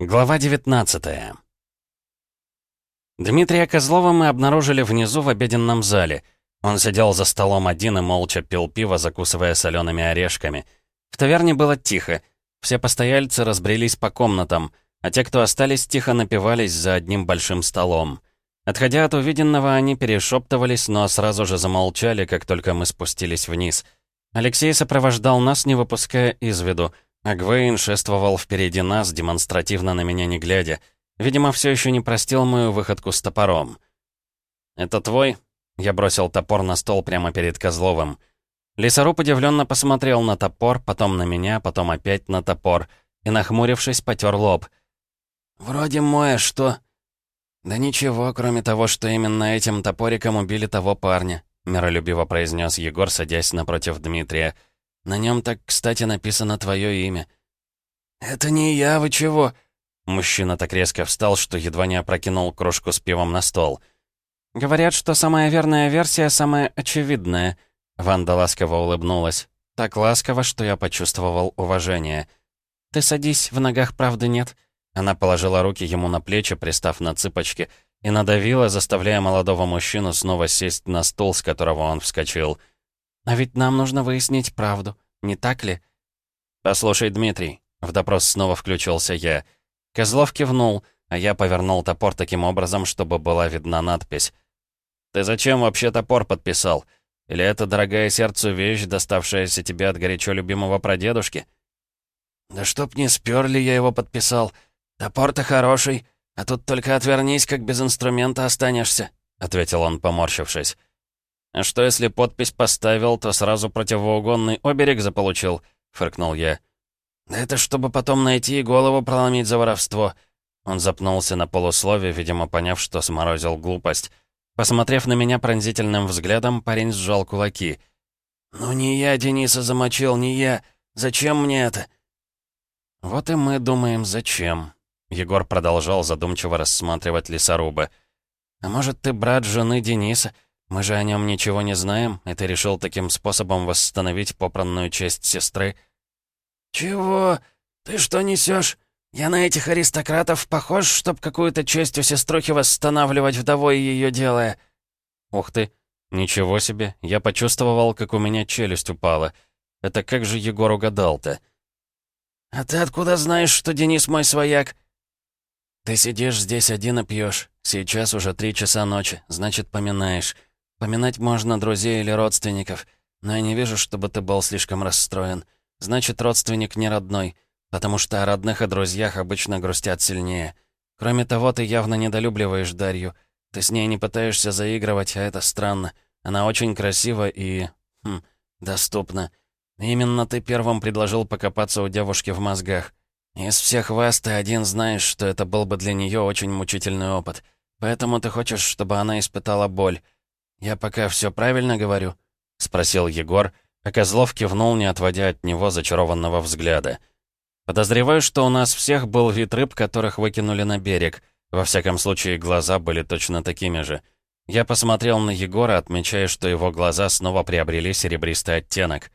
Глава 19 Дмитрия Козлова мы обнаружили внизу в обеденном зале. Он сидел за столом один и молча пил пиво, закусывая солеными орешками. В таверне было тихо. Все постояльцы разбрелись по комнатам, а те, кто остались, тихо напивались за одним большим столом. Отходя от увиденного, они перешептывались, но сразу же замолчали, как только мы спустились вниз. Алексей сопровождал нас, не выпуская из виду — Агвейн шествовал впереди нас, демонстративно на меня не глядя. Видимо, все еще не простил мою выходку с топором. «Это твой?» Я бросил топор на стол прямо перед Козловым. Лесоруб удивленно посмотрел на топор, потом на меня, потом опять на топор, и, нахмурившись, потер лоб. «Вроде мой, а что?» «Да ничего, кроме того, что именно этим топориком убили того парня», миролюбиво произнес Егор, садясь напротив Дмитрия. На нем так, кстати, написано твое имя». «Это не я, вы чего?» Мужчина так резко встал, что едва не опрокинул кружку с пивом на стол. «Говорят, что самая верная версия самая очевидная». Ванда ласково улыбнулась. Так ласково, что я почувствовал уважение. «Ты садись, в ногах правды нет». Она положила руки ему на плечи, пристав на цыпочки, и надавила, заставляя молодого мужчину снова сесть на стул, с которого он вскочил. «А ведь нам нужно выяснить правду, не так ли?» «Послушай, Дмитрий», — в допрос снова включился я. Козлов кивнул, а я повернул топор таким образом, чтобы была видна надпись. «Ты зачем вообще топор подписал? Или это дорогая сердцу вещь, доставшаяся тебе от горячо любимого прадедушки?» «Да чтоб не спёрли, я его подписал. Топор-то хороший, а тут только отвернись, как без инструмента останешься», — ответил он, поморщившись. «А что, если подпись поставил, то сразу противоугонный оберег заполучил?» — фыркнул я. «Это чтобы потом найти и голову проломить за воровство». Он запнулся на полуслове, видимо, поняв, что сморозил глупость. Посмотрев на меня пронзительным взглядом, парень сжал кулаки. «Ну не я Дениса замочил, не я. Зачем мне это?» «Вот и мы думаем, зачем?» Егор продолжал задумчиво рассматривать лесоруба. «А может, ты брат жены Дениса?» Мы же о нем ничего не знаем, и ты решил таким способом восстановить попранную честь сестры?» «Чего? Ты что несешь? Я на этих аристократов похож, чтоб какую-то честь у сеструхи восстанавливать вдовой ее делая?» «Ух ты! Ничего себе! Я почувствовал, как у меня челюсть упала. Это как же Егор угадал-то?» «А ты откуда знаешь, что Денис мой свояк?» «Ты сидишь здесь один и пьешь. Сейчас уже три часа ночи, значит, поминаешь. Поминать можно друзей или родственников, но я не вижу, чтобы ты был слишком расстроен. Значит, родственник не родной, потому что о родных и друзьях обычно грустят сильнее. Кроме того, ты явно недолюбливаешь Дарью. Ты с ней не пытаешься заигрывать, а это странно. Она очень красива и... Хм, доступна. Именно ты первым предложил покопаться у девушки в мозгах. Из всех вас ты один знаешь, что это был бы для нее очень мучительный опыт. Поэтому ты хочешь, чтобы она испытала боль. «Я пока все правильно говорю?» — спросил Егор, а Козлов кивнул, не отводя от него зачарованного взгляда. «Подозреваю, что у нас всех был вид рыб, которых выкинули на берег. Во всяком случае, глаза были точно такими же. Я посмотрел на Егора, отмечая, что его глаза снова приобрели серебристый оттенок.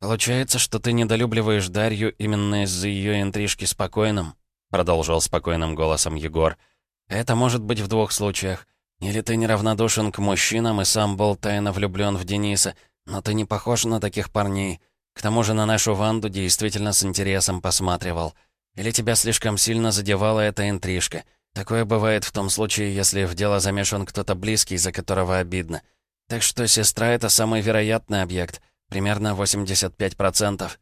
«Получается, что ты недолюбливаешь Дарью именно из-за ее интрижки с покойным?» — продолжил спокойным голосом Егор. «Это может быть в двух случаях. Или ты неравнодушен к мужчинам и сам был тайно влюблен в Дениса, но ты не похож на таких парней. К тому же на нашу Ванду действительно с интересом посматривал. Или тебя слишком сильно задевала эта интрижка. Такое бывает в том случае, если в дело замешан кто-то близкий, за которого обидно. Так что сестра — это самый вероятный объект. Примерно 85%.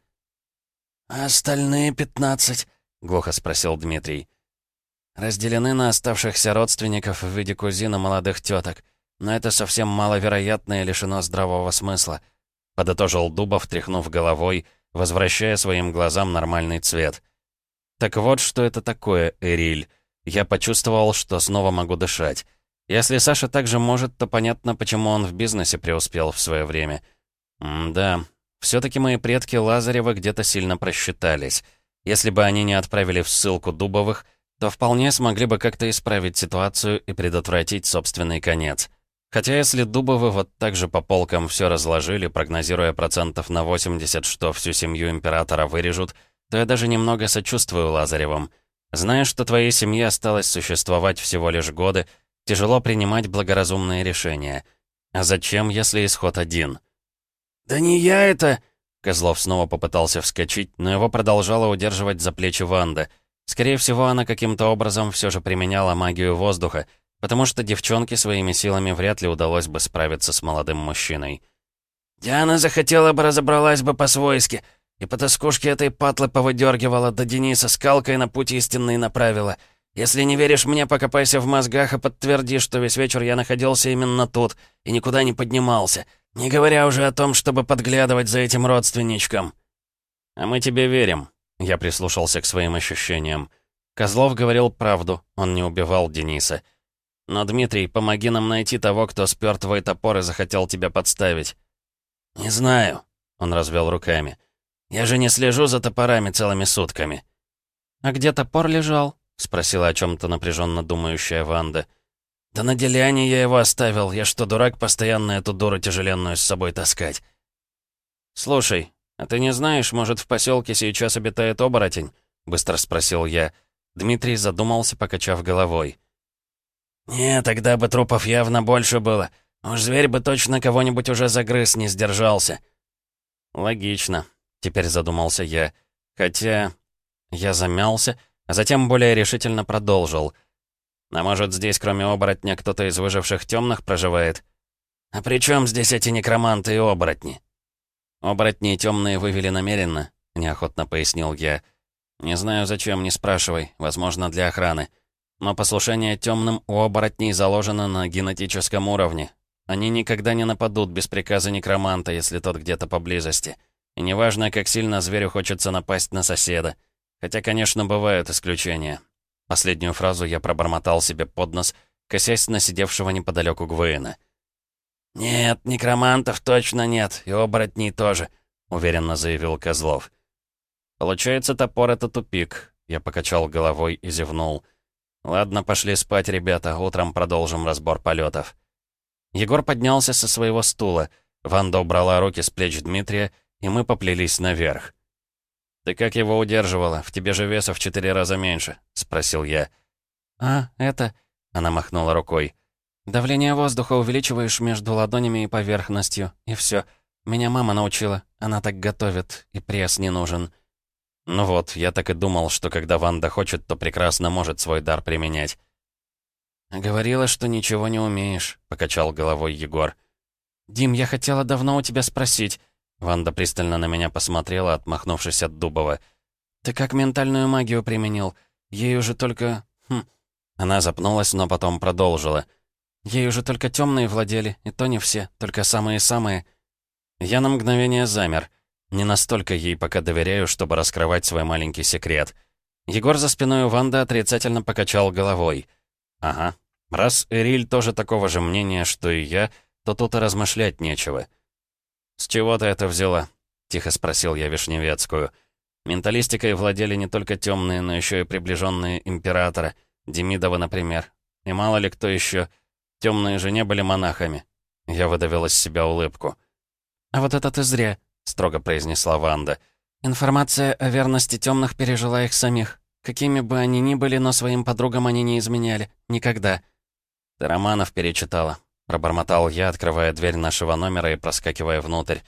«А остальные 15?» — глухо спросил Дмитрий. Разделены на оставшихся родственников в виде кузин и молодых теток. Но это совсем маловероятно и лишено здравого смысла. Подытожил Дубов, тряхнув головой, возвращая своим глазам нормальный цвет. Так вот, что это такое, Эриль. Я почувствовал, что снова могу дышать. Если Саша также может, то понятно, почему он в бизнесе преуспел в свое время. М да, все-таки мои предки Лазарева где-то сильно просчитались. Если бы они не отправили в ссылку Дубовых, то вполне смогли бы как-то исправить ситуацию и предотвратить собственный конец. Хотя если Дубовы вот так же по полкам все разложили, прогнозируя процентов на 80, что всю семью императора вырежут, то я даже немного сочувствую Лазаревым. Зная, что твоей семье осталось существовать всего лишь годы, тяжело принимать благоразумные решения. А зачем, если исход один? «Да не я это...» Козлов снова попытался вскочить, но его продолжала удерживать за плечи Ванда. Скорее всего, она каким-то образом все же применяла магию воздуха, потому что девчонке своими силами вряд ли удалось бы справиться с молодым мужчиной. «Диана захотела бы разобралась бы по-свойски, и по тоскушке этой патлы повыдергивала, да Дениса скалкой на путь истинный направила. Если не веришь мне, покопайся в мозгах и подтверди, что весь вечер я находился именно тут и никуда не поднимался, не говоря уже о том, чтобы подглядывать за этим родственничком». «А мы тебе верим», — я прислушался к своим ощущениям. Козлов говорил правду, он не убивал Дениса. «Но, Дмитрий, помоги нам найти того, кто спер твой топор и захотел тебя подставить». «Не знаю», — он развел руками. «Я же не слежу за топорами целыми сутками». «А где топор лежал?» — спросила о чем-то напряженно думающая Ванда. «Да на деляне я его оставил. Я что, дурак, постоянно эту дуру тяжеленную с собой таскать?» «Слушай, а ты не знаешь, может, в поселке сейчас обитает оборотень?» — быстро спросил я. Дмитрий задумался, покачав головой. «Не, тогда бы трупов явно больше было. Уж зверь бы точно кого-нибудь уже загрыз, не сдержался». «Логично», — теперь задумался я. Хотя... Я замялся, а затем более решительно продолжил. «А может, здесь кроме оборотня кто-то из выживших темных проживает?» «А при чем здесь эти некроманты и оборотни?» «Оборотни темные вывели намеренно», — неохотно пояснил я. «Не знаю, зачем, не спрашивай. Возможно, для охраны. Но послушание темным у оборотней заложено на генетическом уровне. Они никогда не нападут без приказа некроманта, если тот где-то поблизости. И неважно, как сильно зверю хочется напасть на соседа. Хотя, конечно, бывают исключения. Последнюю фразу я пробормотал себе под нос, косясь на сидевшего неподалеку Гвейна. «Нет, некромантов точно нет, и оборотней тоже», — уверенно заявил Козлов. «Получается, топор — это тупик», — я покачал головой и зевнул. «Ладно, пошли спать, ребята, утром продолжим разбор полетов. Егор поднялся со своего стула. Ванда убрала руки с плеч Дмитрия, и мы поплелись наверх. «Ты как его удерживала? В тебе же веса в четыре раза меньше», — спросил я. «А, это...» — она махнула рукой. «Давление воздуха увеличиваешь между ладонями и поверхностью, и все. Меня мама научила. Она так готовит, и пресс не нужен». Ну вот, я так и думал, что когда Ванда хочет, то прекрасно может свой дар применять. «Говорила, что ничего не умеешь», — покачал головой Егор. «Дим, я хотела давно у тебя спросить». Ванда пристально на меня посмотрела, отмахнувшись от Дубова. «Ты как ментальную магию применил? Ей уже только... Хм...» Она запнулась, но потом продолжила. «Ей уже только темные владели, и то не все, только самые-самые». Я на мгновение замер. Не настолько ей пока доверяю, чтобы раскрывать свой маленький секрет. Егор за спиной у Ванды отрицательно покачал головой. Ага. Раз Эриль тоже такого же мнения, что и я, то тут и размышлять нечего. «С чего ты это взяла?» — тихо спросил я Вишневецкую. Менталистикой владели не только темные, но еще и приближенные императора, Демидова, например. И мало ли кто еще. Темные же не были монахами. Я выдавил из себя улыбку. «А вот это ты зря», — строго произнесла Ванда. «Информация о верности темных пережила их самих. Какими бы они ни были, но своим подругам они не изменяли. Никогда. Ты романов перечитала. Пробормотал я, открывая дверь нашего номера и проскакивая внутрь.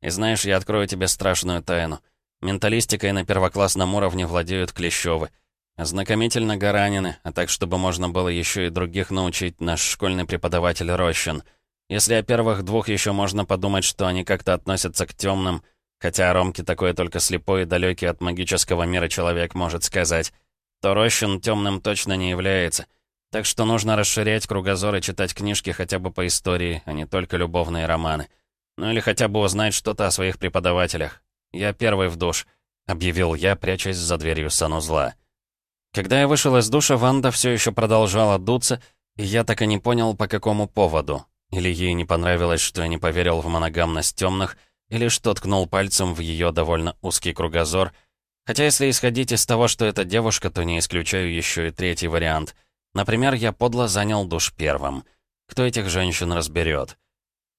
И знаешь, я открою тебе страшную тайну. Менталистикой на первоклассном уровне владеют Клещевы. Знакомительно Гаранины, а так, чтобы можно было еще и других научить наш школьный преподаватель Рощин. Если о первых двух еще можно подумать, что они как-то относятся к темным, Хотя о Ромке такое только слепой и далекий от магического мира человек может сказать. То Рощин темным точно не является. Так что нужно расширять кругозор и читать книжки хотя бы по истории, а не только любовные романы. Ну или хотя бы узнать что-то о своих преподавателях. Я первый в душ, объявил я, прячась за дверью санузла. Когда я вышел из душа, Ванда все еще продолжала дуться, и я так и не понял, по какому поводу. Или ей не понравилось, что я не поверил в моногамность темных, или что ткнул пальцем в ее довольно узкий кругозор. Хотя если исходить из того, что это девушка, то не исключаю еще и третий вариант. Например, я подло занял душ первым. Кто этих женщин разберет?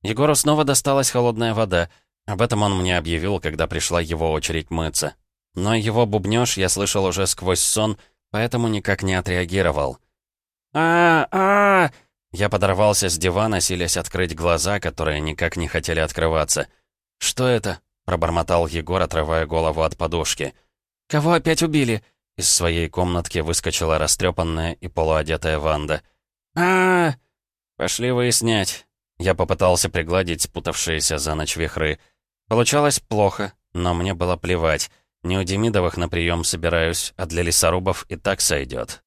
Егору снова досталась холодная вода. Об этом он мне объявил, когда пришла его очередь мыться. Но его бубнёж я слышал уже сквозь сон, поэтому никак не отреагировал. а а, Я подорвался с дивана, силясь открыть глаза, которые никак не хотели открываться. «Что это?» — пробормотал Егор, отрывая голову от подушки. «Кого опять убили?» Из своей комнатки выскочила растрепанная и полуодетая Ванда. а, «Пошли выяснять». Я попытался пригладить спутавшиеся за ночь вихры. Получалось плохо, но мне было плевать. Не у Демидовых на прием собираюсь, а для лесорубов и так сойдет.